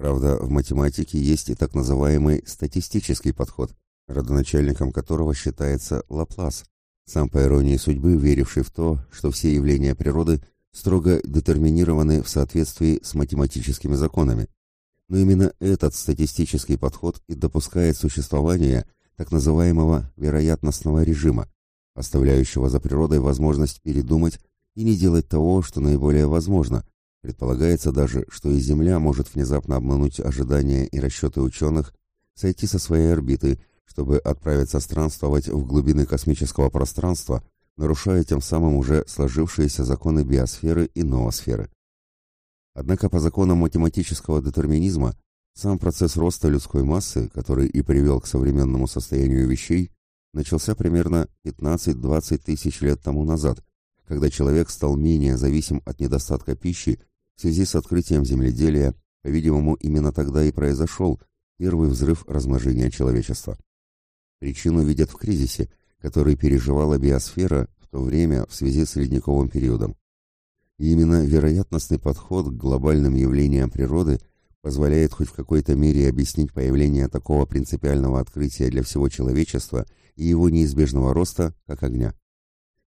Правда, в математике есть и так называемый статистический подход, родоначальником которого считается Лаплас, сам по иронии судьбы веривший в то, что все явления природы строго детерминированы в соответствии с математическими законами. Но именно этот статистический подход и допускает существование так называемого вероятностного режима, оставляющего за природой возможность передумать и не делать того, что наиболее возможно. Предполагается даже, что и Земля может внезапно обмануть ожидания и расчеты ученых, сойти со своей орбиты, чтобы отправиться странствовать в глубины космического пространства, нарушая тем самым уже сложившиеся законы биосферы и ноосферы. Однако по законам математического детерминизма сам процесс роста людской массы, который и привел к современному состоянию вещей, начался примерно 15-20 тысяч лет тому назад, когда человек стал менее зависим от недостатка пищи в связи с открытием земледелия, по-видимому, именно тогда и произошел первый взрыв размножения человечества. Причину видят в кризисе, который переживала биосфера в то время в связи с ледниковым периодом. И именно вероятностный подход к глобальным явлениям природы позволяет хоть в какой-то мере объяснить появление такого принципиального открытия для всего человечества и его неизбежного роста, как огня.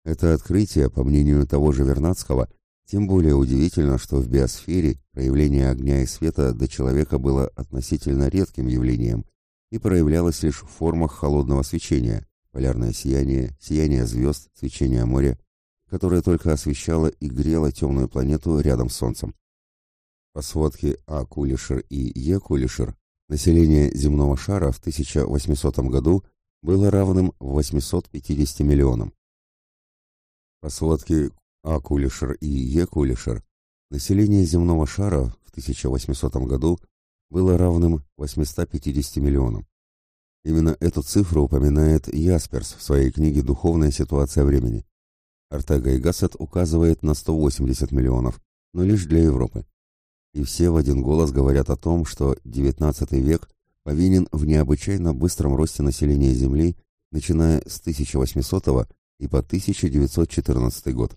Это открытие, по мнению того же Вернадского, тем более удивительно, что в биосфере проявление огня и света до человека было относительно редким явлением и проявлялось лишь в формах холодного свечения, полярное сияние, сияние звезд, свечение моря, которая только освещала и грела темную планету рядом с Солнцем. По сводке А. Кулишер и Е. Кулишер, население земного шара в 1800 году было равным 850 миллионам. По сводке А. Кулишер и Е. Кулишер, население земного шара в 1800 году было равным 850 миллионам. Именно эту цифру упоминает Ясперс в своей книге «Духовная ситуация времени». Артега и Гассет указывает на 180 миллионов, но лишь для Европы. И все в один голос говорят о том, что XIX век повинен в необычайно быстром росте населения Земли, начиная с 1800 и по 1914 год.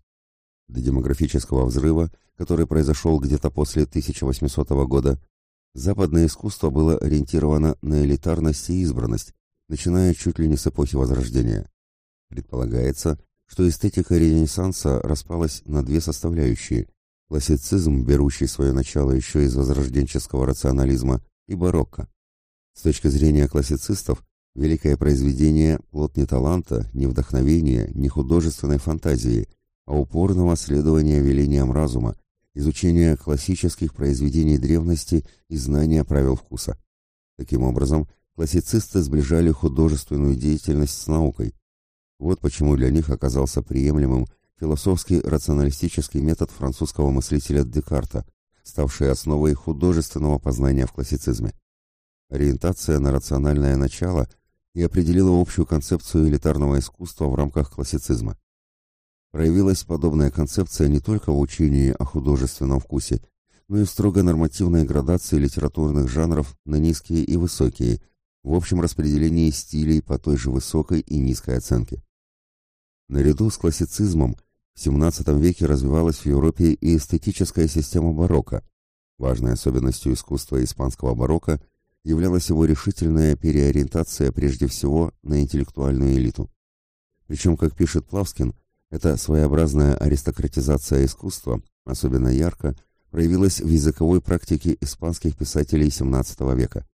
До демографического взрыва, который произошел где-то после 1800 года, западное искусство было ориентировано на элитарность и избранность, начиная чуть ли не с эпохи Возрождения. Предполагается, что эстетика Ренессанса распалась на две составляющие – классицизм, берущий свое начало еще из возрожденческого рационализма, и барокко. С точки зрения классицистов, великое произведение – плод не таланта, не вдохновения, не художественной фантазии, а упорного следования велениям разума, изучения классических произведений древности и знания правил вкуса. Таким образом, классицисты сближали художественную деятельность с наукой, вот почему для них оказался приемлемым философский рационалистический метод французского мыслителя Декарта, ставший основой художественного познания в классицизме. Ориентация на рациональное начало и определила общую концепцию элитарного искусства в рамках классицизма. Проявилась подобная концепция не только в учении о художественном вкусе, но и в строго нормативной градации литературных жанров на низкие и высокие, в общем распределении стилей по той же высокой и низкой оценке. Наряду с классицизмом в XVII веке развивалась в Европе и эстетическая система барокко. Важной особенностью искусства испанского барокко являлась его решительная переориентация прежде всего на интеллектуальную элиту. Причем, как пишет Плавскин, эта своеобразная аристократизация искусства особенно ярко проявилась в языковой практике испанских писателей XVII века.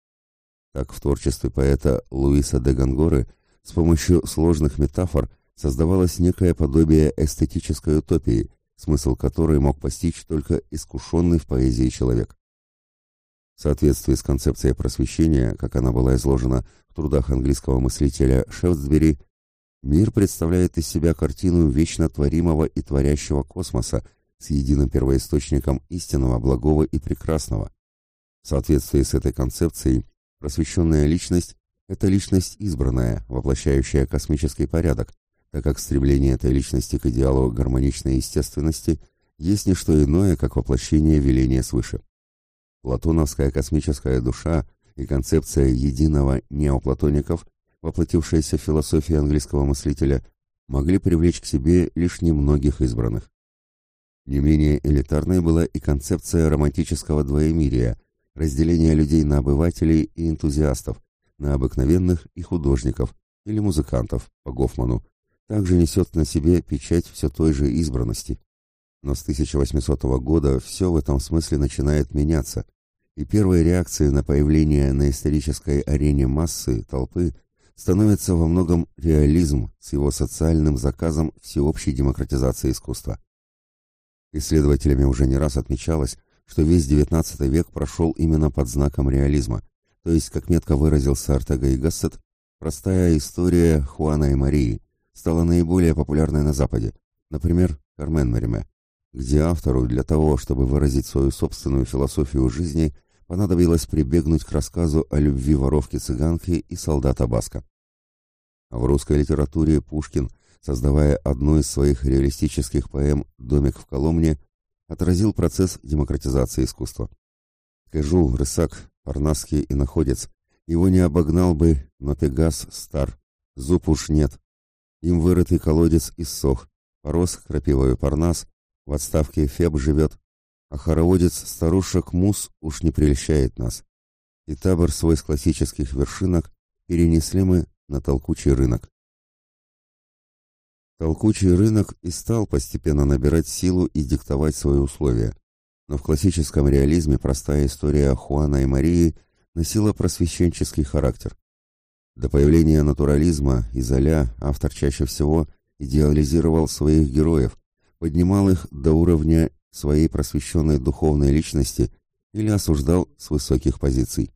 Так в творчестве поэта Луиса де Гонгоры с помощью сложных метафор – создавалось некое подобие эстетической утопии, смысл которой мог постичь только искушенный в поэзии человек. В соответствии с концепцией просвещения, как она была изложена в трудах английского мыслителя Шефтсбери, мир представляет из себя картину вечно творимого и творящего космоса с единым первоисточником истинного, благого и прекрасного. В соответствии с этой концепцией, просвещенная личность – это личность избранная, воплощающая космический порядок, так как стремление этой личности к идеалу гармоничной естественности есть не что иное, как воплощение веления свыше. Платоновская космическая душа и концепция единого неоплатоников, воплотившаяся в философии английского мыслителя, могли привлечь к себе лишь немногих избранных. Не менее элитарной была и концепция романтического двоемирия, разделение людей на обывателей и энтузиастов, на обыкновенных и художников или музыкантов, по Гофману, также несет на себе печать все той же избранности. Но с 1800 года все в этом смысле начинает меняться, и первой реакцией на появление на исторической арене массы, толпы, становится во многом реализм с его социальным заказом всеобщей демократизации искусства. Исследователями уже не раз отмечалось, что весь XIX век прошел именно под знаком реализма, то есть, как метко выразился Артега и Гассет, простая история Хуана и Марии стала наиболее популярной на Западе, например, Кармен Мериме, где автору для того, чтобы выразить свою собственную философию жизни, понадобилось прибегнуть к рассказу о любви воровки-цыганки и солдата Баска. А в русской литературе Пушкин, создавая одну из своих реалистических поэм «Домик в Коломне», отразил процесс демократизации искусства. Кэжу, Рысак, Парнасский и Находец его не обогнал бы, но Пегас стар, зуб уж нет. Им вырытый колодец иссох, порос крапивою Парнас, в отставке Феб живет, а хороводец старушек Мус уж не прельщает нас. И табор свой с классических вершинок перенесли мы на толкучий рынок. Толкучий рынок и стал постепенно набирать силу и диктовать свои условия. Но в классическом реализме простая история Хуана и Марии носила просвещенческий характер. До появления натурализма и Золя автор чаще всего идеализировал своих героев, поднимал их до уровня своей просвещенной духовной личности или осуждал с высоких позиций.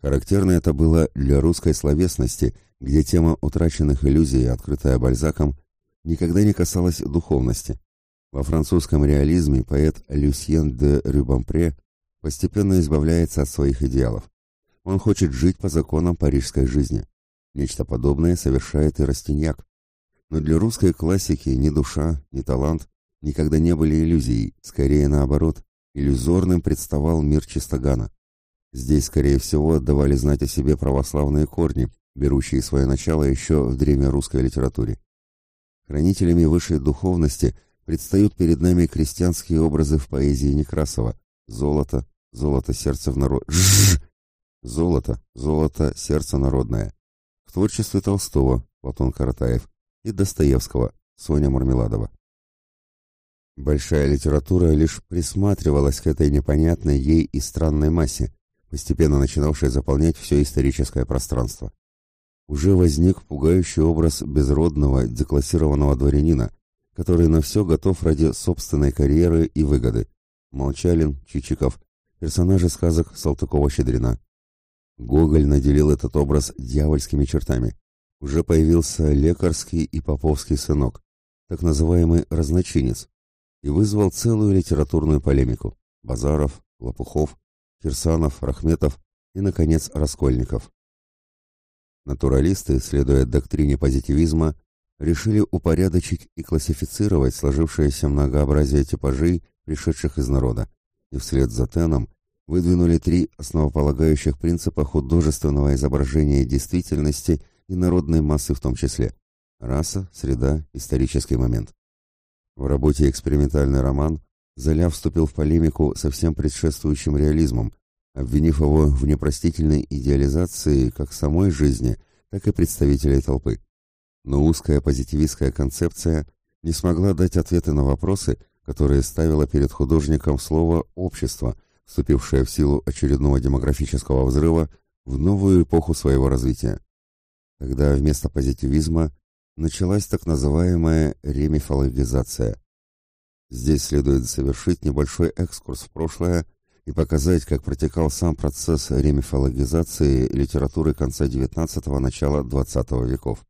Характерно это было для русской словесности, где тема утраченных иллюзий, открытая Бальзаком, никогда не касалась духовности. Во французском реализме поэт Люсьен де Рюбампре постепенно избавляется от своих идеалов. Он хочет жить по законам парижской жизни. Нечто подобное совершает и Растиньяк. Но для русской классики ни душа, ни талант никогда не были иллюзией, скорее наоборот, иллюзорным представал мир Чистогана. Здесь, скорее всего, давали знать о себе православные корни, берущие свое начало еще в древнерусской литературе. Хранителями высшей духовности предстают перед нами крестьянские образы в поэзии Некрасова. Золото, золото сердца в народ... Золото, золото сердце народное. В творчестве Толстого, Платон Каратаев, и Достоевского, Соня Мармеладова. Большая литература лишь присматривалась к этой непонятной ей и странной массе, постепенно начинавшей заполнять все историческое пространство. Уже возник пугающий образ безродного, деклассированного дворянина, который на все готов ради собственной карьеры и выгоды. Молчалин, Чичиков, персонажи сказок Салтыкова-Щедрина. Гоголь наделил этот образ дьявольскими чертами. Уже появился лекарский и поповский сынок, так называемый разночинец, и вызвал целую литературную полемику. Базаров, Лопухов, Кирсанов, Рахметов и, наконец, Раскольников. Натуралисты, следуя доктрине позитивизма, решили упорядочить и классифицировать сложившееся многообразие типажей, пришедших из народа, и вслед за Теном выдвинули три основополагающих принципа художественного изображения действительности и народной массы в том числе – раса, среда, исторический момент. В работе «Экспериментальный роман» Золя вступил в полемику со всем предшествующим реализмом, обвинив его в непростительной идеализации как самой жизни, так и представителей толпы. Но узкая позитивистская концепция не смогла дать ответы на вопросы, которые ставило перед художником слово «общество», вступившее в силу очередного демографического взрыва в новую эпоху своего развития. Тогда вместо позитивизма началась так называемая ремифологизация. Здесь следует совершить небольшой экскурс в прошлое и показать, как протекал сам процесс ремифологизации литературы конца XIX – начала XX веков.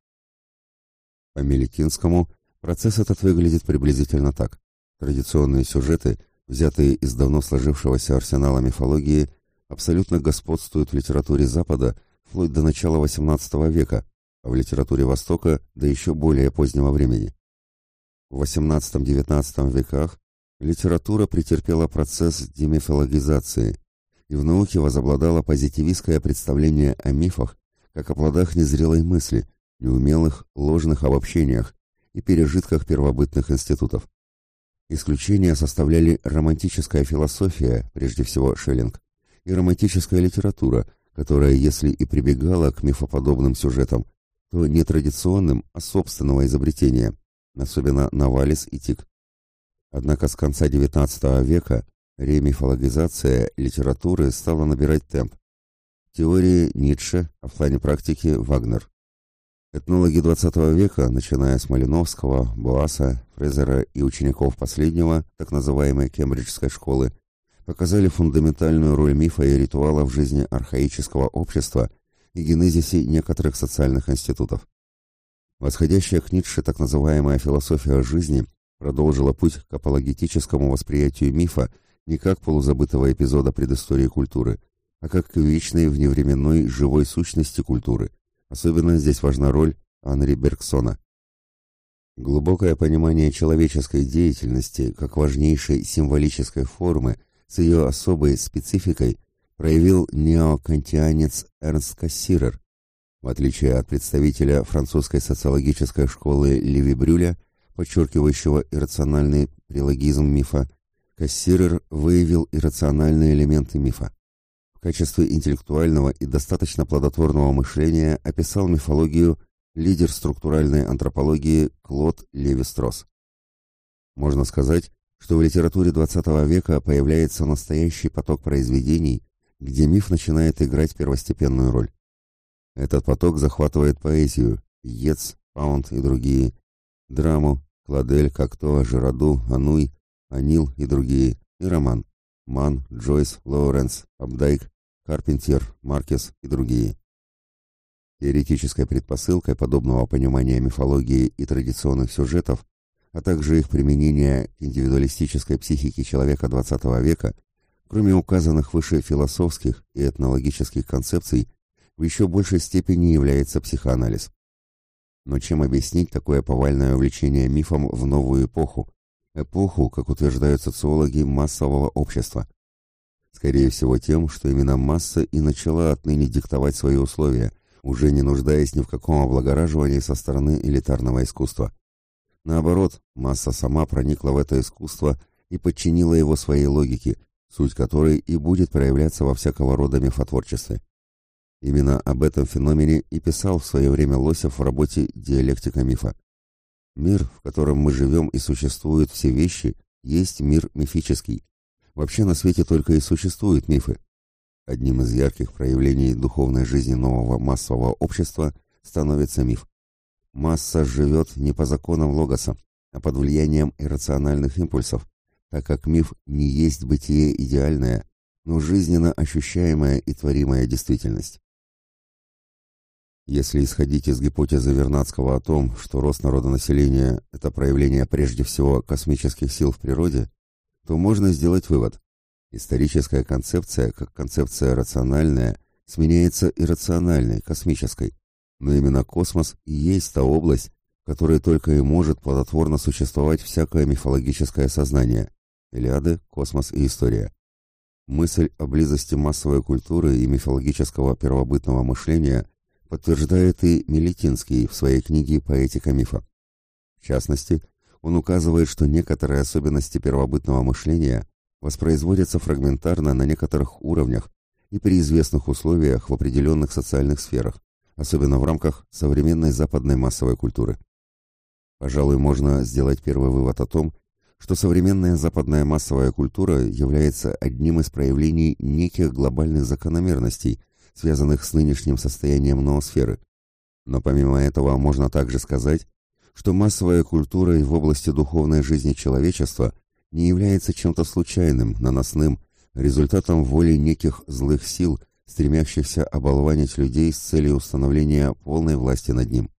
По Меликинскому процесс этот выглядит приблизительно так. Традиционные сюжеты, взятые из давно сложившегося арсенала мифологии, абсолютно господствуют в литературе Запада вплоть до начала XVIII века, в литературе Востока до еще более позднего времени. В XVIII-XIX веках литература претерпела процесс демифологизации, и в науке возобладало позитивистское представление о мифах как о плодах незрелой мысли, неумелых, ложных обобщениях и пережитках первобытных институтов. Исключения составляли романтическая философия, прежде всего Шеллинг, и романтическая литература, которая, если и прибегала к мифоподобным сюжетам, то не традиционным, а собственного изобретения, особенно Навалис и Тик. Однако с конца XIX века ремифологизация литературы стала набирать темп. Теории Ницше, а в плане практики Вагнер. Этнологи XX века, начиная с Малиновского, Буаса, Фрезера и учеников последнего, так называемой Кембриджской школы, показали фундаментальную роль мифа и ритуала в жизни архаического общества и генезисе некоторых социальных институтов. Восходящая к Ницше так называемая философия жизни продолжила путь к апологетическому восприятию мифа не как полузабытого эпизода предыстории культуры, а как к вечной вневременной живой сущности культуры. Особенно здесь важна роль Анри Бергсона. Глубокое понимание человеческой деятельности как важнейшей символической формы с ее особой спецификой проявил неокантианец Эрнст Кассирер, в отличие от представителя французской социологической школы Леви Брюля, подчеркивающего иррациональный прилогизм мифа, Кассирер выявил иррациональные элементы мифа. В качестве интеллектуального и достаточно плодотворного мышления описал мифологию лидер структуральной антропологии Клод Леви-Стросс. Можно сказать, что в литературе XX века появляется настоящий поток произведений, где миф начинает играть первостепенную роль. Этот поток захватывает поэзию, Ец, Паунд и другие, драму, Кладель, Кокто, Жираду, Ануй, Анил и другие, и роман, Ман, Джойс, Лоуренс, Абдайк, Карпентер, Маркес и другие. Теоретической предпосылкой подобного понимания мифологии и традиционных сюжетов, а также их применения к индивидуалистической психике человека XX века, кроме указанных выше философских и этнологических концепций, в еще большей степени является психоанализ. Но чем объяснить такое повальное увлечение мифом в новую эпоху, эпоху, как утверждают социологи, массового общества? Скорее всего тем, что именно масса и начала отныне диктовать свои условия, уже не нуждаясь ни в каком облагораживании со стороны элитарного искусства. Наоборот, масса сама проникла в это искусство и подчинила его своей логике, суть которой и будет проявляться во всякого рода мифотворчестве. Именно об этом феномене и писал в свое время Лосев в работе «Диалектика мифа». Мир, в котором мы живем и существуют все вещи, есть мир мифический. Вообще на свете только и существуют мифы. Одним из ярких проявлений духовной жизни нового массового общества становится миф. Масса живет не по законам логоса, а под влиянием иррациональных импульсов, так как миф не есть бытие идеальное, но жизненно ощущаемая и творимая действительность. Если исходить из гипотезы Вернадского о том, что рост народонаселения – это проявление прежде всего космических сил в природе, то можно сделать вывод. Историческая концепция, как концепция рациональная, сменяется иррациональной, космической. Но именно космос и есть та область, в которой только и может плодотворно существовать всякое мифологическое сознание. Илиады, космос и история. Мысль о близости массовой культуры и мифологического первобытного мышления – подтверждает и Мелитинский в своей книге «Поэтика мифа». В частности, он указывает, что некоторые особенности первобытного мышления воспроизводятся фрагментарно на некоторых уровнях и при известных условиях в определенных социальных сферах, особенно в рамках современной западной массовой культуры. Пожалуй, можно сделать первый вывод о том, что современная западная массовая культура является одним из проявлений неких глобальных закономерностей – связанных с нынешним состоянием ноосферы. Но помимо этого можно также сказать, что массовая культура и в области духовной жизни человечества не является чем-то случайным, наносным, результатом воли неких злых сил, стремящихся оболванить людей с целью установления полной власти над ним.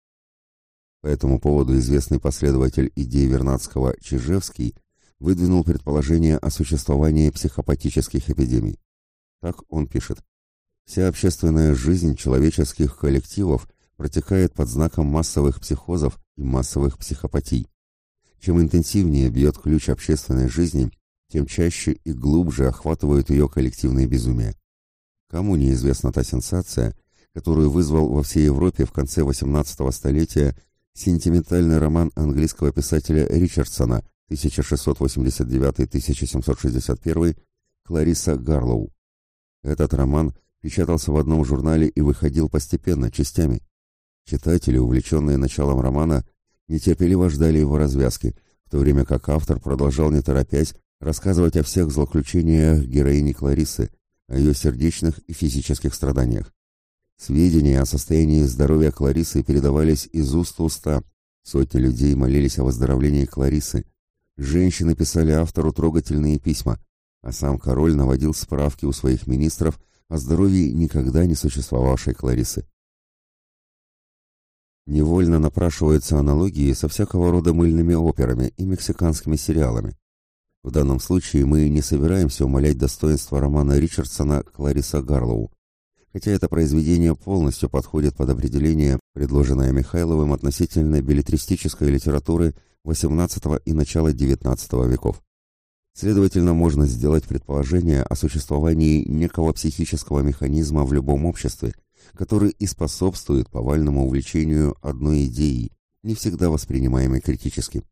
По этому поводу известный последователь идей Вернадского Чижевский выдвинул предположение о существовании психопатических эпидемий. Так он пишет. Вся общественная жизнь человеческих коллективов протекает под знаком массовых психозов и массовых психопатий. Чем интенсивнее бьет ключ общественной жизни, тем чаще и глубже охватывают ее коллективные безумия. Кому неизвестна та сенсация, которую вызвал во всей Европе в конце XVIII столетия сентиментальный роман английского писателя Ричардсона 1689-1761 «Клариса Гарлоу». Этот роман печатался в одном журнале и выходил постепенно, частями. Читатели, увлеченные началом романа, нетерпеливо ждали его развязки, в то время как автор продолжал, не торопясь, рассказывать о всех злоключениях героини Кларисы, о ее сердечных и физических страданиях. Сведения о состоянии здоровья Кларисы передавались из уст в уста. Сотни людей молились о выздоровлении Кларисы. Женщины писали автору трогательные письма, а сам король наводил справки у своих министров о здоровье никогда не существовавшей Кларисы. Невольно напрашиваются аналогии со всякого рода мыльными операми и мексиканскими сериалами. В данном случае мы не собираемся умалять достоинство романа Ричардсона «Клариса Гарлоу», хотя это произведение полностью подходит под определение, предложенное Михайловым относительно билетристической литературы XVIII и начала XIX веков. Следовательно, можно сделать предположение о существовании некого психического механизма в любом обществе, который и способствует повальному увлечению одной идеей, не всегда воспринимаемой критически.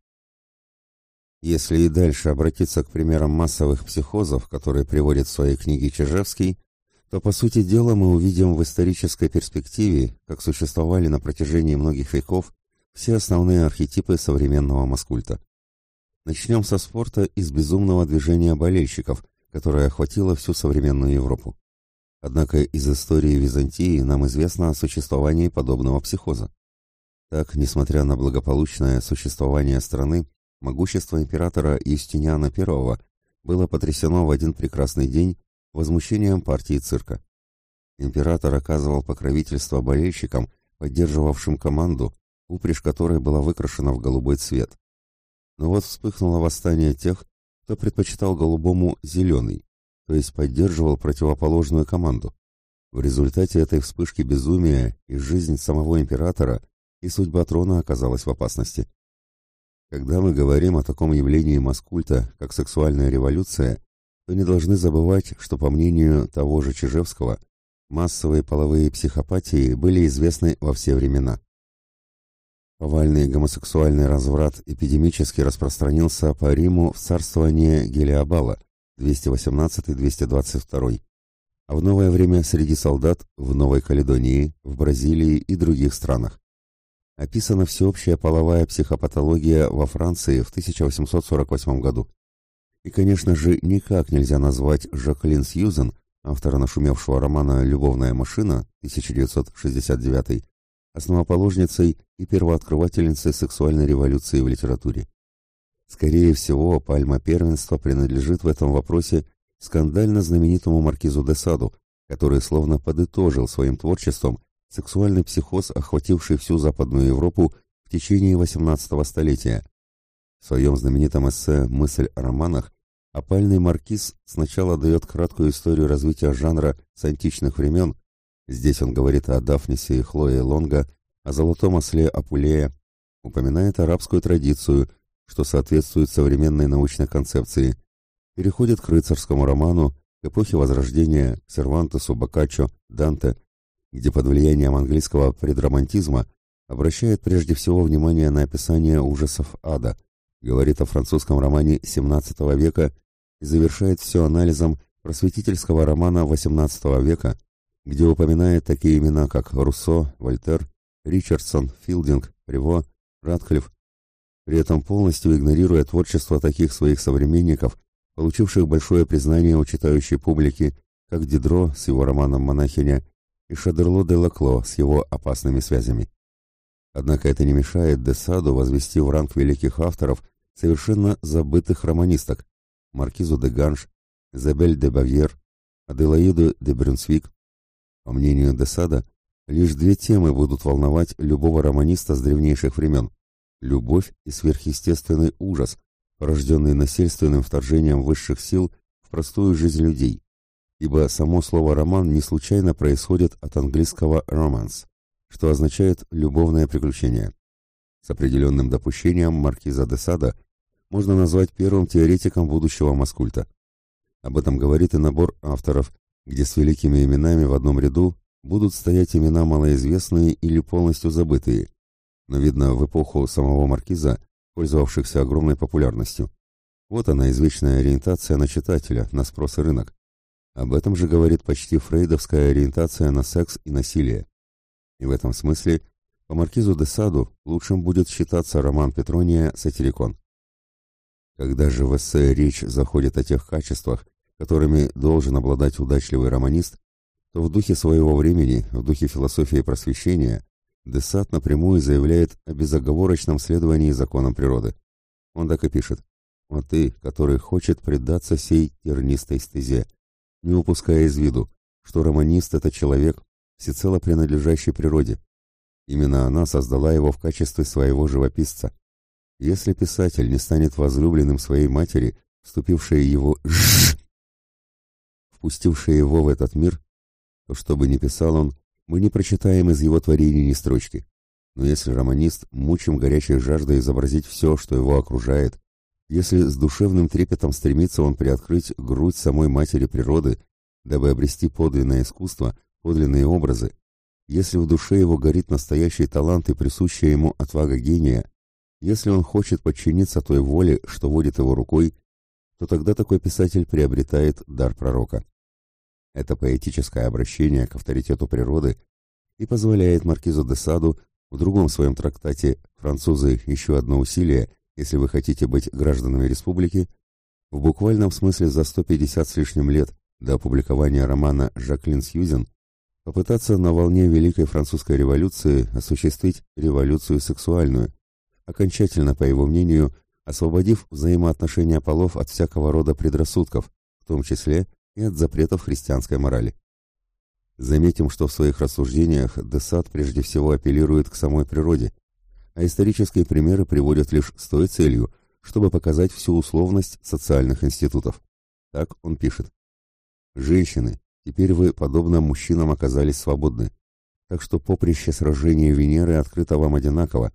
Если и дальше обратиться к примерам массовых психозов, которые приводит в своей книге Чижевский, то, по сути дела, мы увидим в исторической перспективе, как существовали на протяжении многих веков все основные архетипы современного маскульта. Начнем со спорта и с безумного движения болельщиков, которое охватило всю современную Европу. Однако из истории Византии нам известно о существовании подобного психоза. Так, несмотря на благополучное существование страны, Могущество императора Юстиниана I было потрясено в один прекрасный день возмущением партии цирка. Император оказывал покровительство болельщикам, поддерживавшим команду, упряжь которой была выкрашена в голубой цвет. Но вот вспыхнуло восстание тех, кто предпочитал голубому зеленый, то есть поддерживал противоположную команду. В результате этой вспышки безумия и жизнь самого императора и судьба трона оказалась в опасности. Когда мы говорим о таком явлении маскульта, как сексуальная революция, то не должны забывать, что, по мнению того же Чижевского, массовые половые психопатии были известны во все времена. Повальный гомосексуальный разврат эпидемически распространился по Риму в царствование Гелиобала 218-222, а в новое время среди солдат в Новой Каледонии, в Бразилии и других странах описана всеобщая половая психопатология во Франции в 1848 году. И, конечно же, никак нельзя назвать Жаклин Сьюзен, автора нашумевшего романа «Любовная машина» 1969, основоположницей и первооткрывательницей сексуальной революции в литературе. Скорее всего, пальма первенства принадлежит в этом вопросе скандально знаменитому маркизу де Саду, который словно подытожил своим творчеством сексуальный психоз, охвативший всю Западную Европу в течение XVIII столетия. В своем знаменитом эссе «Мысль о романах» опальный маркиз сначала дает краткую историю развития жанра с античных времен, здесь он говорит о Дафнисе и Хлое Лонга, о золотом осле Апулея, упоминает арабскую традицию, что соответствует современной научной концепции, переходит к рыцарскому роману, к эпохе Возрождения, Сервантесу, Боккаччо, Данте, где под влиянием английского предромантизма обращает прежде всего внимание на описание ужасов ада, говорит о французском романе XVII века и завершает все анализом просветительского романа XVIII века, где упоминает такие имена, как Руссо, Вольтер, Ричардсон, Филдинг, Приво, Ратклифф, при этом полностью игнорируя творчество таких своих современников, получивших большое признание у читающей публики, как Дидро с его романом «Монахиня» и Шадерло де Лакло с его опасными связями. Однако это не мешает Десаду возвести в ранг великих авторов совершенно забытых романисток Маркизу де Ганш, Изабель де Бавьер, Аделаиду де Брюнсвик. По мнению Десада, лишь две темы будут волновать любого романиста с древнейших времен – любовь и сверхъестественный ужас, порожденный насильственным вторжением высших сил в простую жизнь людей ибо само слово «роман» не случайно происходит от английского «romance», что означает «любовное приключение». С определенным допущением маркиза де Сада можно назвать первым теоретиком будущего маскульта. Об этом говорит и набор авторов, где с великими именами в одном ряду будут стоять имена малоизвестные или полностью забытые, но, видно, в эпоху самого маркиза, пользовавшихся огромной популярностью. Вот она, извечная ориентация на читателя, на спрос и рынок. Об этом же говорит почти фрейдовская ориентация на секс и насилие. И в этом смысле по маркизу де Саду лучшим будет считаться роман Петрония «Сатирикон». Когда же в эссе речь заходит о тех качествах, которыми должен обладать удачливый романист, то в духе своего времени, в духе философии просвещения, Десад напрямую заявляет о безоговорочном следовании законам природы. Он так и пишет. «А ты, который хочет предаться сей тернистой стезе, не упуская из виду, что романист — это человек, всецело принадлежащий природе. Именно она создала его в качестве своего живописца. Если писатель не станет возлюбленным своей матери, вступившей его впустившей его в этот мир, то что бы ни писал он, мы не прочитаем из его творений ни строчки. Но если романист мучим горячей жаждой изобразить все, что его окружает, если с душевным трепетом стремится он приоткрыть грудь самой матери природы, дабы обрести подлинное искусство, подлинные образы, если в душе его горит настоящий талант и присущая ему отвага гения, если он хочет подчиниться той воле, что водит его рукой, то тогда такой писатель приобретает дар пророка. Это поэтическое обращение к авторитету природы и позволяет маркизу де Саду в другом своем трактате «Французы. Еще одно усилие, если вы хотите быть гражданами республики» в буквальном смысле за 150 с лишним лет до опубликования романа «Жаклин Сьюзен» попытаться на волне Великой Французской революции осуществить революцию сексуальную, окончательно, по его мнению, освободив взаимоотношения полов от всякого рода предрассудков, в том числе и от запретов христианской морали. Заметим, что в своих рассуждениях Десад прежде всего апеллирует к самой природе, а исторические примеры приводят лишь с той целью, чтобы показать всю условность социальных институтов. Так он пишет. «Женщины, теперь вы, подобно мужчинам, оказались свободны, так что поприще сражения Венеры открыто вам одинаково,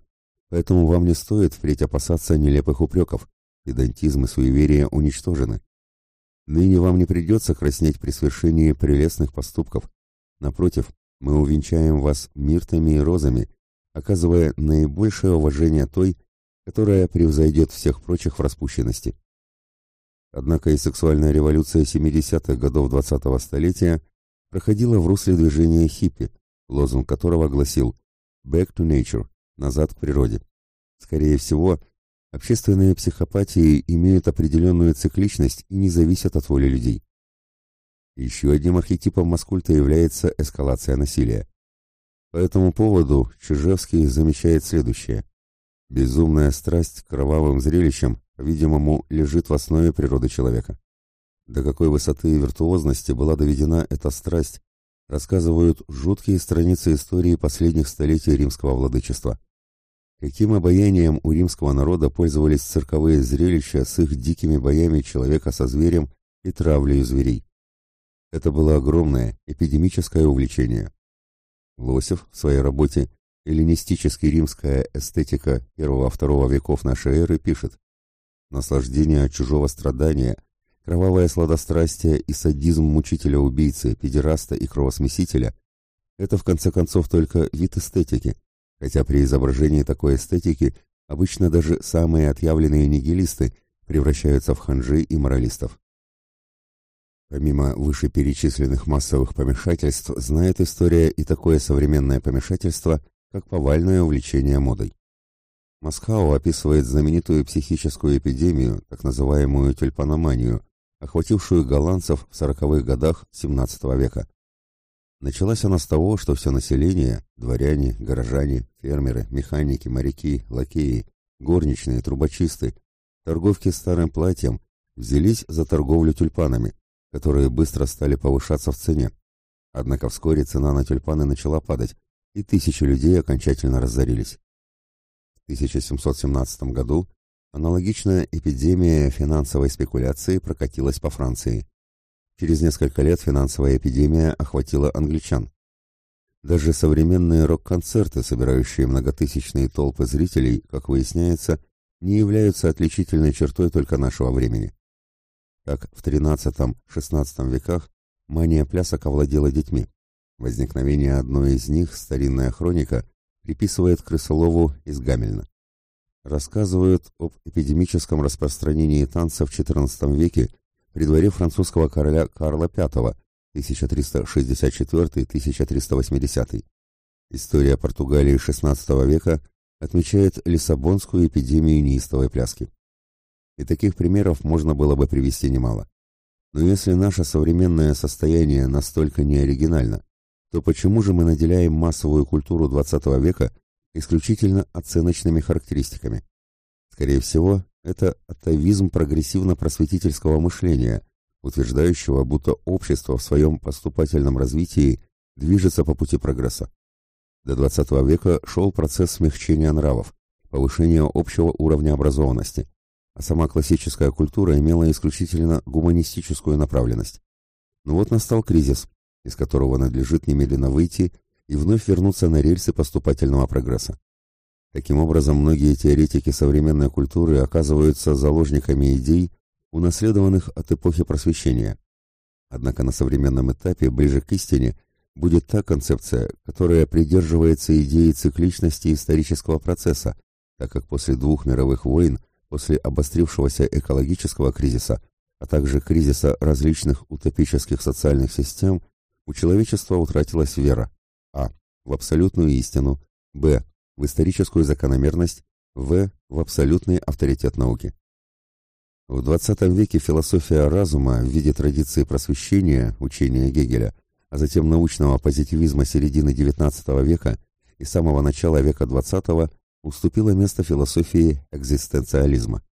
поэтому вам не стоит впредь опасаться нелепых упреков, педантизм и суеверие уничтожены. Ныне вам не придется краснеть при свершении прелестных поступков. Напротив, мы увенчаем вас миртами и розами, оказывая наибольшее уважение той, которая превзойдет всех прочих в распущенности. Однако и сексуальная революция 70-х годов 20-го столетия проходила в русле движения хиппи, лозунг которого гласил «Back to nature» – «Назад к природе». Скорее всего, Общественные психопатии имеют определенную цикличность и не зависят от воли людей. Еще одним архетипом маскульта является эскалация насилия. По этому поводу Чижевский замечает следующее. Безумная страсть к кровавым зрелищам, по-видимому, лежит в основе природы человека. До какой высоты и виртуозности была доведена эта страсть, рассказывают жуткие страницы истории последних столетий римского владычества. Каким обаянием у римского народа пользовались цирковые зрелища с их дикими боями человека со зверем и травлей зверей. Это было огромное эпидемическое увлечение. Лосев в своей работе «Эллинистически римская эстетика первого-второго веков нашей эры» пишет «Наслаждение чужого страдания, кровавое сладострастие и садизм мучителя-убийцы, педераста и кровосмесителя – это в конце концов только вид эстетики, хотя при изображении такой эстетики обычно даже самые отъявленные нигилисты превращаются в ханжи и моралистов. Помимо вышеперечисленных массовых помешательств, знает история и такое современное помешательство, как повальное увлечение модой. Масхау описывает знаменитую психическую эпидемию, так называемую тюльпаноманию, охватившую голландцев в сороковых годах XVII века. Началась она с того, что все население – дворяне, горожане, фермеры, механики, моряки, лакеи, горничные, трубочисты, торговки старым платьем – взялись за торговлю тюльпанами, которые быстро стали повышаться в цене. Однако вскоре цена на тюльпаны начала падать, и тысячи людей окончательно разорились. В 1717 году аналогичная эпидемия финансовой спекуляции прокатилась по Франции. Через несколько лет финансовая эпидемия охватила англичан. Даже современные рок-концерты, собирающие многотысячные толпы зрителей, как выясняется, не являются отличительной чертой только нашего времени. Как в XIII-XVI веках мания плясок овладела детьми. Возникновение одной из них, старинная хроника, приписывает крысолову из Гамельна. Рассказывают об эпидемическом распространении танца в XIV веке при дворе французского короля Карла V 1364-1380. История Португалии XVI века отмечает Лиссабонскую эпидемию неистовой пляски. И таких примеров можно было бы привести немало. Но если наше современное состояние настолько неоригинально, то почему же мы наделяем массовую культуру XX века исключительно оценочными характеристиками? Скорее всего, это атовизм прогрессивно-просветительского мышления, утверждающего, будто общество в своем поступательном развитии движется по пути прогресса. До XX века шел процесс смягчения нравов, повышения общего уровня образованности, а сама классическая культура имела исключительно гуманистическую направленность. Но вот настал кризис, из которого надлежит немедленно выйти и вновь вернуться на рельсы поступательного прогресса. Таким образом, многие теоретики современной культуры оказываются заложниками идей, унаследованных от эпохи просвещения. Однако на современном этапе ближе к истине будет та концепция, которая придерживается идеи цикличности исторического процесса, так как после двух мировых войн, после обострившегося экологического кризиса, а также кризиса различных утопических социальных систем, у человечества утратилась вера а. в абсолютную истину, б. в историческую закономерность, в. в абсолютный авторитет науки. В XX веке философия разума в виде традиции просвещения, учения Гегеля, а затем научного позитивизма середины XIX века и самого начала века XX уступила место философии экзистенциализма.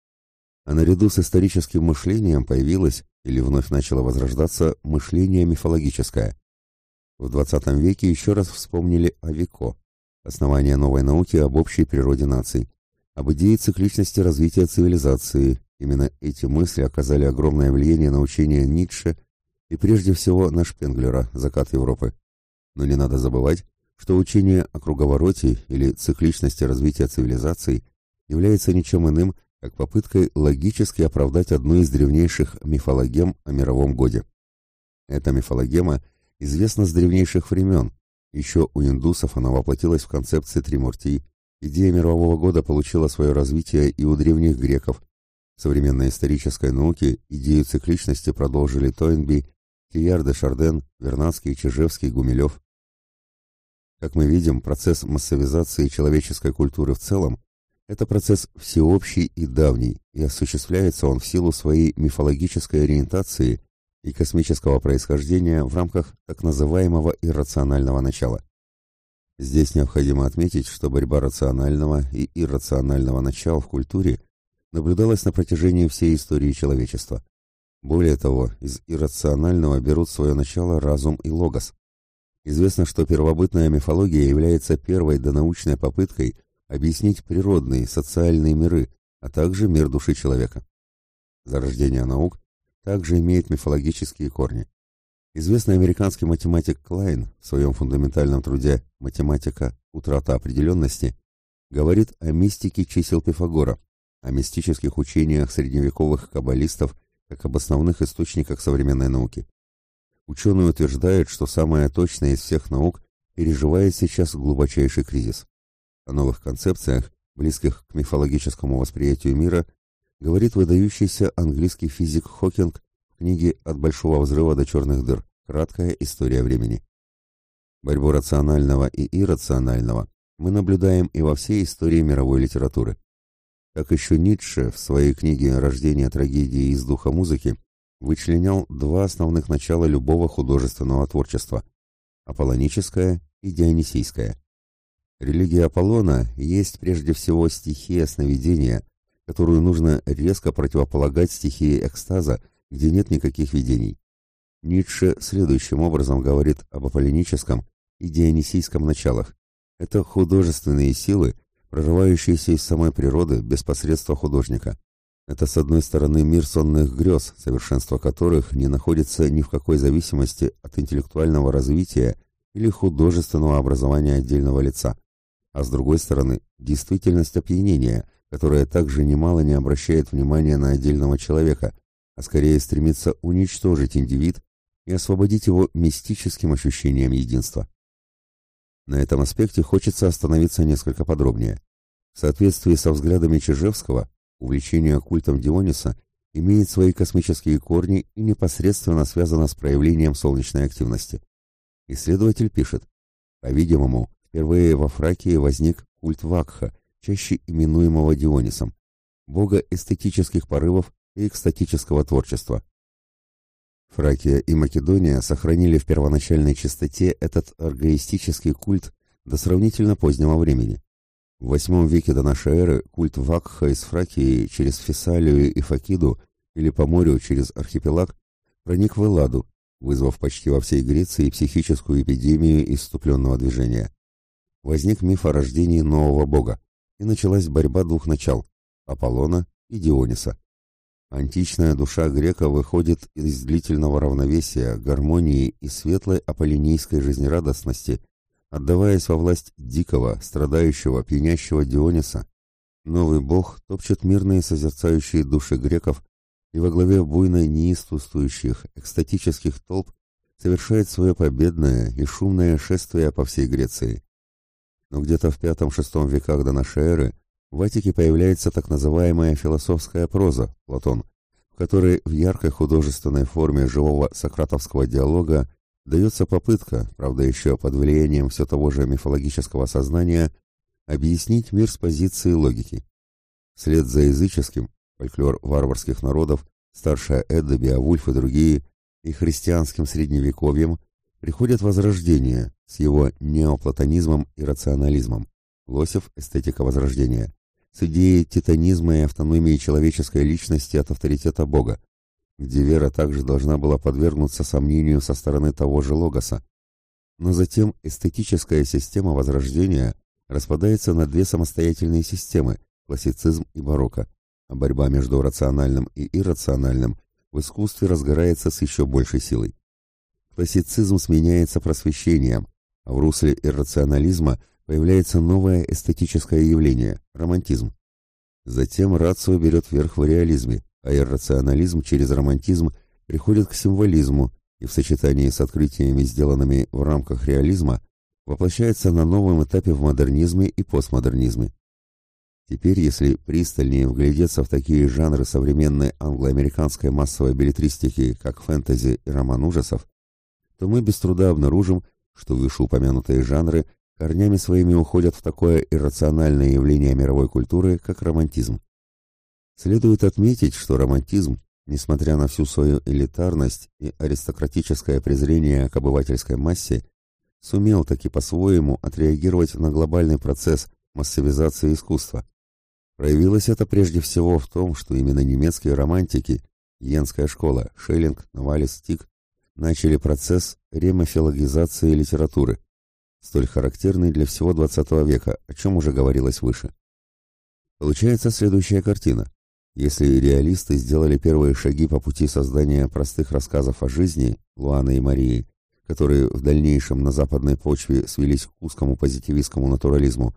А наряду с историческим мышлением появилось или вновь начало возрождаться мышление мифологическое. В XX веке еще раз вспомнили о Вико, основание новой науки об общей природе наций, об идее цикличности развития цивилизации, Именно эти мысли оказали огромное влияние на учение Ницше и прежде всего на Шпенглера «Закат Европы». Но не надо забывать, что учение о круговороте или цикличности развития цивилизаций является ничем иным, как попыткой логически оправдать одну из древнейших мифологем о мировом годе. Эта мифологема известна с древнейших времен. Еще у индусов она воплотилась в концепции Тримурти. Идея мирового года получила свое развитие и у древних греков, в современной исторической науке идею цикличности продолжили Тойнби, Кияр де Шарден, Вернадский, Чижевский, Гумилев. Как мы видим, процесс массовизации человеческой культуры в целом – это процесс всеобщий и давний, и осуществляется он в силу своей мифологической ориентации и космического происхождения в рамках так называемого иррационального начала. Здесь необходимо отметить, что борьба рационального и иррационального начала в культуре – наблюдалось на протяжении всей истории человечества. Более того, из иррационального берут свое начало разум и логос. Известно, что первобытная мифология является первой донаучной попыткой объяснить природные, социальные миры, а также мир души человека. Зарождение наук также имеет мифологические корни. Известный американский математик Клайн в своем фундаментальном труде «Математика. Утрата определенности» говорит о мистике чисел Пифагора, о мистических учениях средневековых каббалистов как об основных источниках современной науки. Ученые утверждают, что самая точная из всех наук переживает сейчас глубочайший кризис. О новых концепциях, близких к мифологическому восприятию мира, говорит выдающийся английский физик Хокинг в книге «От большого взрыва до черных дыр. Краткая история времени». Борьбу рационального и иррационального мы наблюдаем и во всей истории мировой литературы. Как еще Ницше в своей книге «Рождение трагедии из духа музыки» вычленял два основных начала любого художественного творчества – аполлоническое и дионисийское. Религия Аполлона есть прежде всего стихия сновидения, которую нужно резко противополагать стихии экстаза, где нет никаких видений. Ницше следующим образом говорит об аполлоническом и дионисийском началах. Это художественные силы, прорывающийся из самой природы без посредства художника. Это, с одной стороны, мир сонных грез, совершенство которых не находится ни в какой зависимости от интеллектуального развития или художественного образования отдельного лица, а с другой стороны, действительность опьянения, которая также немало не обращает внимания на отдельного человека, а скорее стремится уничтожить индивид и освободить его мистическим ощущением единства. На этом аспекте хочется остановиться несколько подробнее. В соответствии со взглядами Чижевского, увлечение культом Диониса имеет свои космические корни и непосредственно связана с проявлением солнечной активности. Исследователь пишет, по-видимому, впервые во Фракии возник культ Вакха, чаще именуемого Дионисом, бога эстетических порывов и экстатического творчества. Фракия и Македония сохранили в первоначальной чистоте этот аргоистический культ до сравнительно позднего времени. В VIII веке до нашей эры культ Вакха из Фракии через Фессалию и Факиду или по морю через архипелаг проник в Элладу, вызвав почти во всей Греции психическую эпидемию иступленного движения. Возник миф о рождении нового бога, и началась борьба двух начал – Аполлона и Диониса. Античная душа грека выходит из длительного равновесия, гармонии и светлой аполлинейской жизнерадостности, отдаваясь во власть дикого, страдающего, пьянящего Диониса. Новый бог топчет мирные созерцающие души греков и во главе буйно неистуствующих, экстатических толп совершает свое победное и шумное шествие по всей Греции. Но где-то в V-VI веках до нашей эры в Атике появляется так называемая философская проза, Платон, в которой в яркой художественной форме живого сократовского диалога дается попытка, правда еще под влиянием все того же мифологического сознания, объяснить мир с позиции логики. Вслед за языческим, фольклор варварских народов, старшая Эдда, Беовульф и другие, и христианским средневековьем приходит возрождение с его неоплатонизмом и рационализмом. Лосев – эстетика возрождения с идеей титанизма и автономии человеческой личности от авторитета Бога, где вера также должна была подвергнуться сомнению со стороны того же Логоса. Но затем эстетическая система Возрождения распадается на две самостоятельные системы – классицизм и барокко, а борьба между рациональным и иррациональным в искусстве разгорается с еще большей силой. Классицизм сменяется просвещением, в русле иррационализма – появляется новое эстетическое явление – романтизм. Затем рацио берет верх в реализме, а иррационализм через романтизм приходит к символизму и в сочетании с открытиями, сделанными в рамках реализма, воплощается на новом этапе в модернизме и постмодернизме. Теперь, если пристальнее вглядеться в такие жанры современной англо-американской массовой билетристики, как фэнтези и роман ужасов, то мы без труда обнаружим, что вышеупомянутые жанры корнями своими уходят в такое иррациональное явление мировой культуры, как романтизм. Следует отметить, что романтизм, несмотря на всю свою элитарность и аристократическое презрение к обывательской массе, сумел таки по-своему отреагировать на глобальный процесс массовизации искусства. Проявилось это прежде всего в том, что именно немецкие романтики, Йенская школа, Шеллинг, Навалис, Стик, начали процесс ремофилогизации литературы, столь характерный для всего XX века, о чем уже говорилось выше. Получается следующая картина. Если реалисты сделали первые шаги по пути создания простых рассказов о жизни Луаны и Марии, которые в дальнейшем на западной почве свелись к узкому позитивистскому натурализму,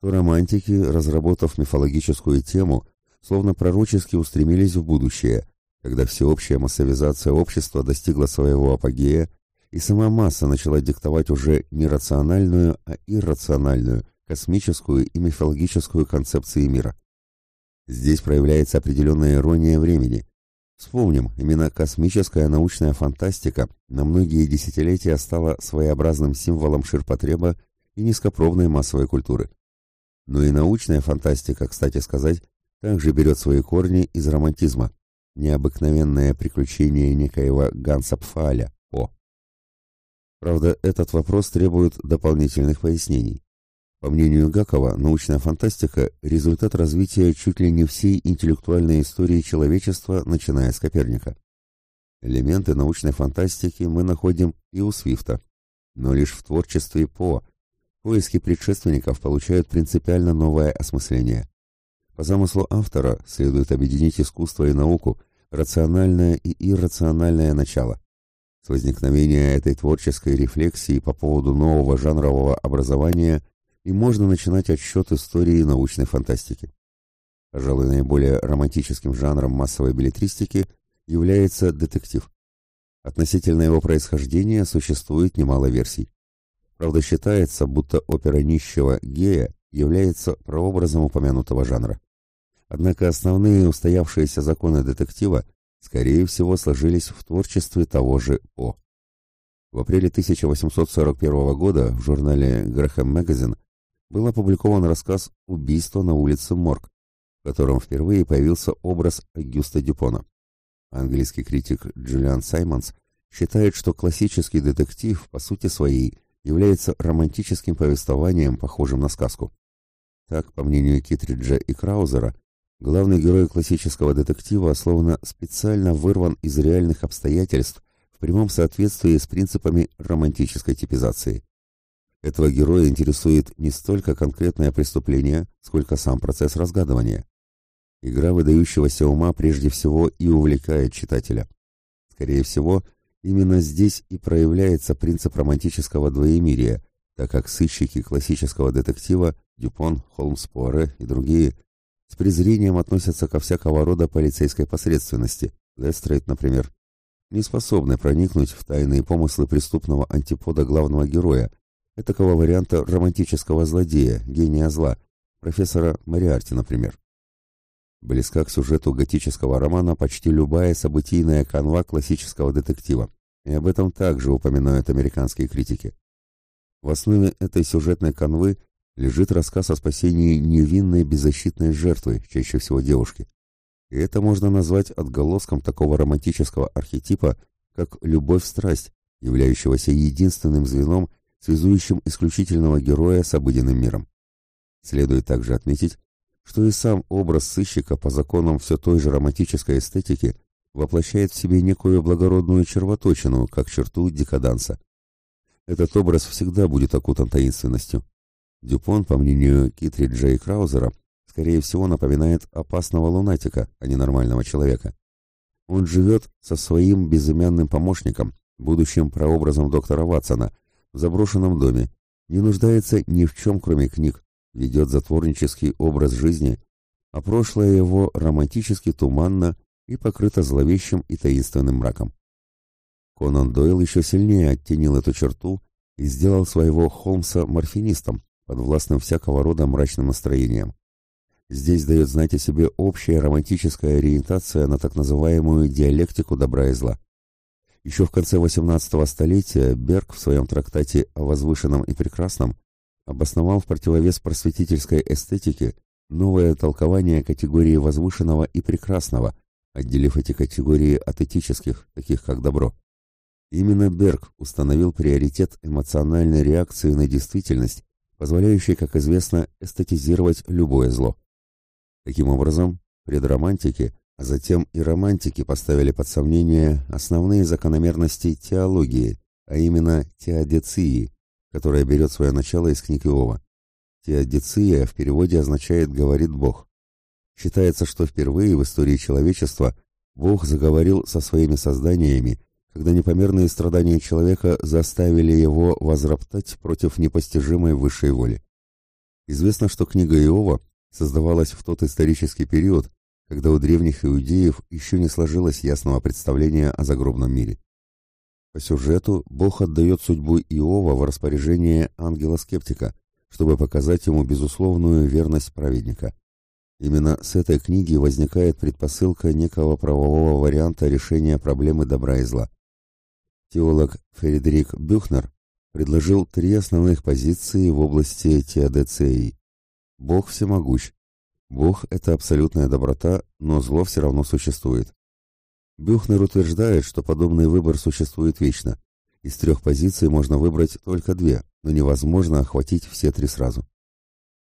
то романтики, разработав мифологическую тему, словно пророчески устремились в будущее, когда всеобщая массовизация общества достигла своего апогея и сама масса начала диктовать уже не рациональную, а иррациональную, космическую и мифологическую концепции мира. Здесь проявляется определенная ирония времени. Вспомним, именно космическая научная фантастика на многие десятилетия стала своеобразным символом ширпотреба и низкопробной массовой культуры. Но и научная фантастика, кстати сказать, также берет свои корни из романтизма, необыкновенное приключение некоего Ганса Пфаля, По. Правда, этот вопрос требует дополнительных пояснений. По мнению Гакова, научная фантастика – результат развития чуть ли не всей интеллектуальной истории человечества, начиная с Коперника. Элементы научной фантастики мы находим и у Свифта, но лишь в творчестве По. Поиски предшественников получают принципиально новое осмысление. По замыслу автора следует объединить искусство и науку, рациональное и иррациональное начало. С возникновения этой творческой рефлексии по поводу нового жанрового образования и можно начинать отсчет истории научной фантастики. Пожалуй, наиболее романтическим жанром массовой билетристики является детектив. Относительно его происхождения существует немало версий. Правда, считается, будто опера нищего гея является прообразом упомянутого жанра. Однако основные устоявшиеся законы детектива, скорее всего, сложились в творчестве того же По. В апреле 1841 года в журнале Грэхэм Magazine был опубликован рассказ «Убийство на улице Морг», в котором впервые появился образ Агюста Дюпона. Английский критик Джулиан Саймонс считает, что классический детектив, по сути своей, является романтическим повествованием, похожим на сказку. Так, по мнению Китриджа и Краузера, главный герой классического детектива словно специально вырван из реальных обстоятельств в прямом соответствии с принципами романтической типизации. Этого героя интересует не столько конкретное преступление, сколько сам процесс разгадывания. Игра выдающегося ума прежде всего и увлекает читателя. Скорее всего, именно здесь и проявляется принцип романтического двоемирия, так как сыщики классического детектива Дюпон, Холмс, Пуаре и другие с презрением относятся ко всякого рода полицейской посредственности, Лестрейд, например, не способны проникнуть в тайные помыслы преступного антипода главного героя, этакого варианта романтического злодея, гения зла, профессора Мариарти, например. Близка к сюжету готического романа почти любая событийная канва классического детектива, и об этом также упоминают американские критики. В основе этой сюжетной канвы лежит рассказ о спасении невинной беззащитной жертвы, чаще всего девушки. И это можно назвать отголоском такого романтического архетипа, как любовь-страсть, являющегося единственным звеном, связующим исключительного героя с обыденным миром. Следует также отметить, что и сам образ сыщика по законам все той же романтической эстетики воплощает в себе некую благородную червоточину, как черту декаданса. Этот образ всегда будет окутан таинственностью. Дюпон, по мнению Китриджа и Краузера, скорее всего, напоминает опасного лунатика, а не нормального человека. Он живет со своим безымянным помощником, будущим прообразом доктора Ватсона, в заброшенном доме, не нуждается ни в чем, кроме книг, ведет затворнический образ жизни, а прошлое его романтически туманно и покрыто зловещим и таинственным мраком. Конан Дойл еще сильнее оттенил эту черту и сделал своего Холмса морфинистом, подвластным всякого рода мрачным настроениям. Здесь дает знать о себе общая романтическая ориентация на так называемую диалектику добра и зла. Еще в конце XVIII столетия Берг в своем трактате о возвышенном и прекрасном обосновал в противовес просветительской эстетике новое толкование категории возвышенного и прекрасного, отделив эти категории от этических, таких как добро. Именно Берг установил приоритет эмоциональной реакции на действительность, позволяющей, как известно, эстетизировать любое зло. Таким образом, предромантики, а затем и романтики поставили под сомнение основные закономерности теологии, а именно теодиции, которая берет свое начало из книг Иова. Теодиция в переводе означает «говорит Бог». Считается, что впервые в истории человечества Бог заговорил со своими созданиями, когда непомерные страдания человека заставили его возроптать против непостижимой высшей воли. Известно, что книга Иова создавалась в тот исторический период, когда у древних иудеев еще не сложилось ясного представления о загробном мире. По сюжету Бог отдает судьбу Иова в распоряжение ангела-скептика, чтобы показать ему безусловную верность праведника. Именно с этой книги возникает предпосылка некого правового варианта решения проблемы добра и зла. Теолог Фредерик Бюхнер предложил три основных позиции в области теодицеи. Бог всемогущ. Бог – это абсолютная доброта, но зло все равно существует. Бюхнер утверждает, что подобный выбор существует вечно. Из трех позиций можно выбрать только две, но невозможно охватить все три сразу.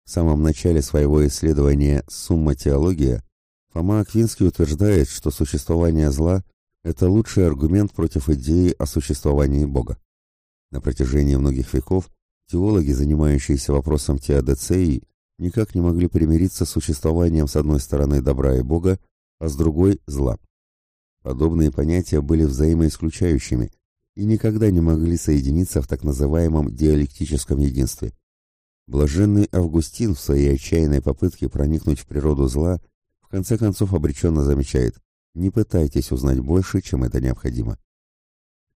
В самом начале своего исследования «Сумма теология» Фома Аквинский утверждает, что существование зла – это лучший аргумент против идеи о существовании Бога. На протяжении многих веков теологи, занимающиеся вопросом теодицеи, никак не могли примириться с существованием с одной стороны добра и Бога, а с другой – зла. Подобные понятия были взаимоисключающими и никогда не могли соединиться в так называемом диалектическом единстве. Блаженный Августин в своей отчаянной попытке проникнуть в природу зла в конце концов обреченно замечает «Не пытайтесь узнать больше, чем это необходимо».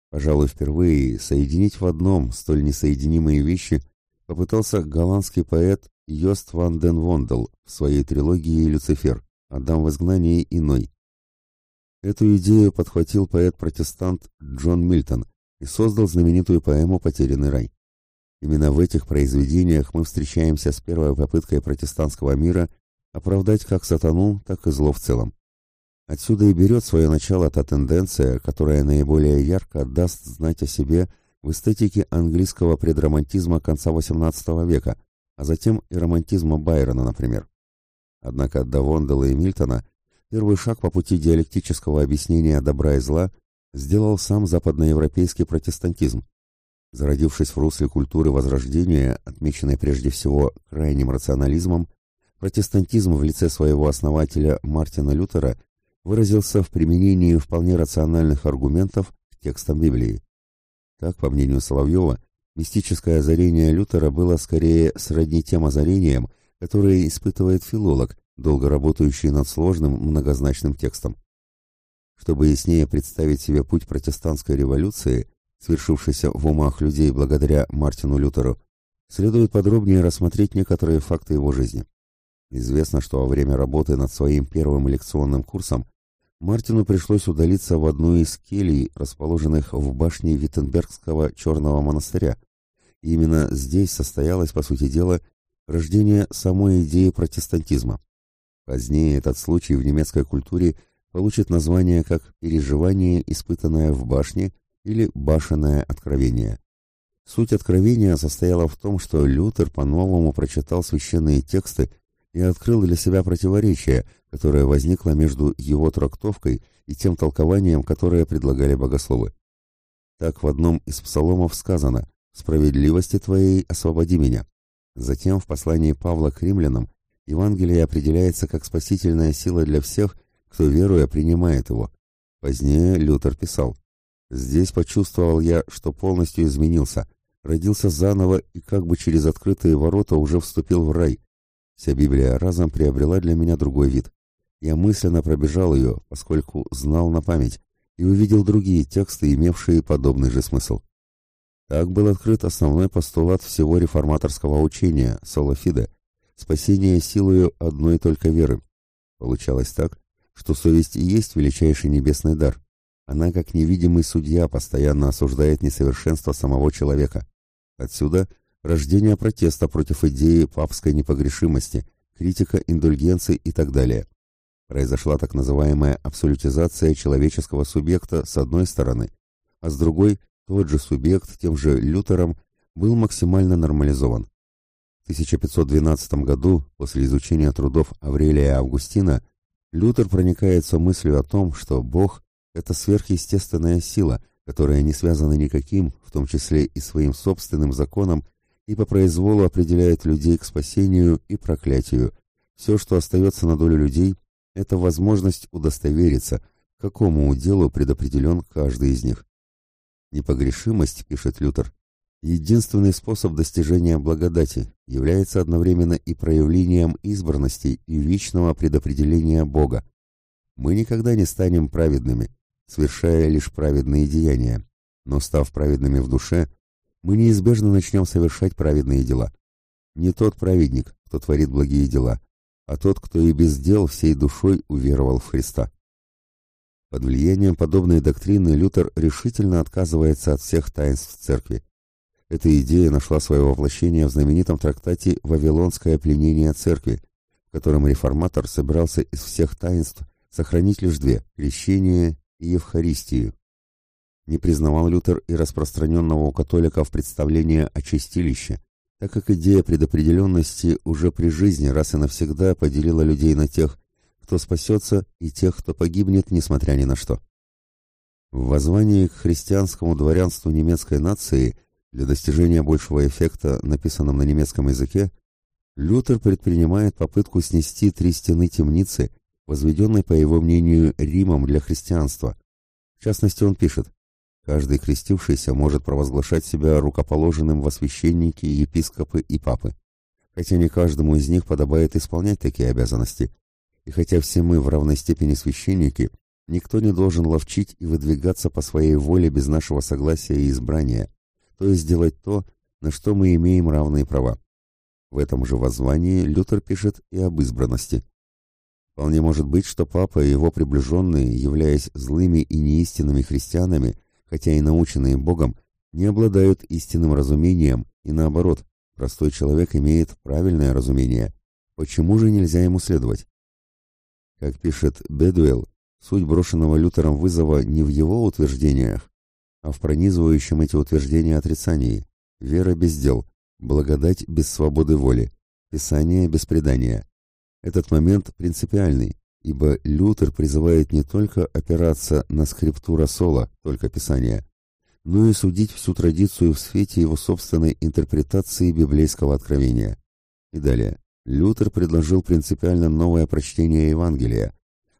Пожалуй, впервые соединить в одном столь несоединимые вещи попытался голландский поэт Йост ван ден Вондел в своей трилогии «Люцифер», отдам в изгнание иной. Эту идею подхватил поэт-протестант Джон Мильтон и создал знаменитую поэму «Потерянный рай». Именно в этих произведениях мы встречаемся с первой попыткой протестантского мира оправдать как сатану, так и зло в целом. Отсюда и берет свое начало та тенденция, которая наиболее ярко даст знать о себе в эстетике английского предромантизма конца XVIII века, а затем и романтизма Байрона, например. Однако до Вондела и Мильтона первый шаг по пути диалектического объяснения добра и зла сделал сам западноевропейский протестантизм. Зародившись в русле культуры Возрождения, отмеченной прежде всего крайним рационализмом, протестантизм в лице своего основателя Мартина Лютера выразился в применении вполне рациональных аргументов к текстам Библии. Так, по мнению Соловьева, мистическое озарение Лютера было скорее сродни тем озарениям, которые испытывает филолог, долго работающий над сложным многозначным текстом. Чтобы яснее представить себе путь протестантской революции, свершившейся в умах людей благодаря Мартину Лютеру, следует подробнее рассмотреть некоторые факты его жизни. Известно, что во время работы над своим первым лекционным курсом Мартину пришлось удалиться в одну из келий, расположенных в башне Виттенбергского черного монастыря. И именно здесь состоялось, по сути дела, рождение самой идеи протестантизма. Позднее этот случай в немецкой культуре получит название как «переживание, испытанное в башне» или «башенное откровение». Суть откровения состояла в том, что Лютер по-новому прочитал священные тексты и открыл для себя противоречие, которое возникло между его трактовкой и тем толкованием, которое предлагали богословы. Так в одном из псаломов сказано «Справедливости Твоей освободи меня». Затем в послании Павла к римлянам Евангелие определяется как спасительная сила для всех, кто веруя принимает его. Позднее Лютер писал «Здесь почувствовал я, что полностью изменился, родился заново и как бы через открытые ворота уже вступил в рай, Вся Библия разом приобрела для меня другой вид. Я мысленно пробежал ее, поскольку знал на память, и увидел другие тексты, имевшие подобный же смысл. Так был открыт основной постулат всего реформаторского учения, солофида, спасение силою одной только веры. Получалось так, что совесть и есть величайший небесный дар. Она, как невидимый судья, постоянно осуждает несовершенство самого человека. Отсюда рождение протеста против идеи папской непогрешимости, критика индульгенций и так далее. Произошла так называемая абсолютизация человеческого субъекта с одной стороны, а с другой тот же субъект тем же Лютером был максимально нормализован. В 1512 году, после изучения трудов Аврелия Августина, Лютер проникается мыслью о том, что Бог – это сверхъестественная сила, которая не связана никаким, в том числе и своим собственным законом, и по произволу определяет людей к спасению и проклятию. Все, что остается на долю людей, это возможность удостовериться, какому уделу предопределен каждый из них. Непогрешимость, пишет Лютер, единственный способ достижения благодати, является одновременно и проявлением избранности и вечного предопределения Бога. Мы никогда не станем праведными, совершая лишь праведные деяния, но став праведными в душе, мы неизбежно начнем совершать праведные дела. Не тот праведник, кто творит благие дела, а тот, кто и без дел всей душой уверовал в Христа. Под влиянием подобной доктрины Лютер решительно отказывается от всех таинств церкви. Эта идея нашла свое воплощение в знаменитом трактате «Вавилонское пленение церкви», в котором реформатор собирался из всех таинств сохранить лишь две – крещение и Евхаристию. Не признавал Лютер и распространенного у католиков представления о чистилище, так как идея предопределенности уже при жизни раз и навсегда поделила людей на тех, кто спасется, и тех, кто погибнет, несмотря ни на что. В воззвании к христианскому дворянству немецкой нации для достижения большего эффекта, написанном на немецком языке, Лютер предпринимает попытку снести три стены темницы, возведенной, по его мнению, Римом для христианства. В частности, он пишет Каждый крестившийся может провозглашать себя рукоположенным во священники, епископы и папы. Хотя не каждому из них подобает исполнять такие обязанности. И хотя все мы в равной степени священники, никто не должен ловчить и выдвигаться по своей воле без нашего согласия и избрания, то есть делать то, на что мы имеем равные права. В этом же воззвании Лютер пишет и об избранности. Вполне может быть, что папа и его приближенные, являясь злыми и неистинными христианами, хотя и наученные Богом, не обладают истинным разумением, и наоборот, простой человек имеет правильное разумение. Почему же нельзя ему следовать? Как пишет Бедуэлл, суть брошенного Лютером вызова не в его утверждениях, а в пронизывающем эти утверждения отрицании. Вера без дел, благодать без свободы воли, писание без предания. Этот момент принципиальный, ибо Лютер призывает не только опираться на скриптура сола, только Писания, но и судить всю традицию в свете его собственной интерпретации библейского откровения. И далее. Лютер предложил принципиально новое прочтение Евангелия.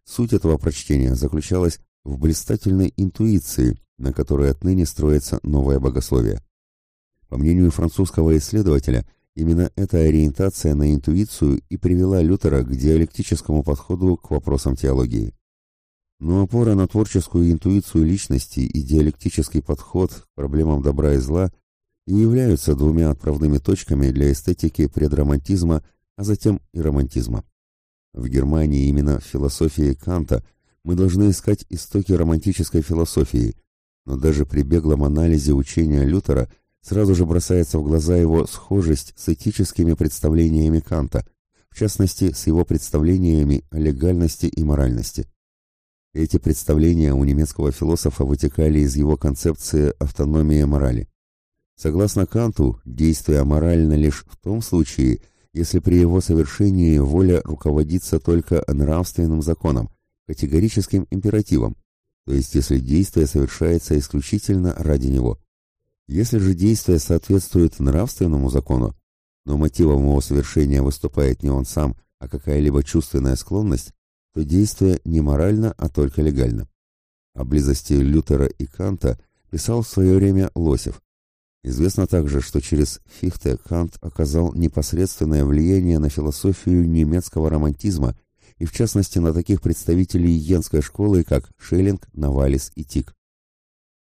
Суть этого прочтения заключалась в блистательной интуиции, на которой отныне строится новое богословие. По мнению французского исследователя, Именно эта ориентация на интуицию и привела Лютера к диалектическому подходу к вопросам теологии. Но опора на творческую интуицию личности и диалектический подход к проблемам добра и зла и являются двумя отправными точками для эстетики предромантизма, а затем и романтизма. В Германии именно в философии Канта мы должны искать истоки романтической философии, но даже при беглом анализе учения Лютера – сразу же бросается в глаза его схожесть с этическими представлениями Канта, в частности, с его представлениями о легальности и моральности. Эти представления у немецкого философа вытекали из его концепции автономии морали. Согласно Канту, действие морально лишь в том случае, если при его совершении воля руководится только нравственным законом, категорическим императивом, то есть если действие совершается исключительно ради него. Если же действие соответствует нравственному закону, но мотивом его совершения выступает не он сам, а какая-либо чувственная склонность, то действие не морально, а только легально. О близости Лютера и Канта писал в свое время Лосев. Известно также, что через Фихте Кант оказал непосредственное влияние на философию немецкого романтизма и в частности на таких представителей йенской школы, как Шеллинг, Навалис и Тик.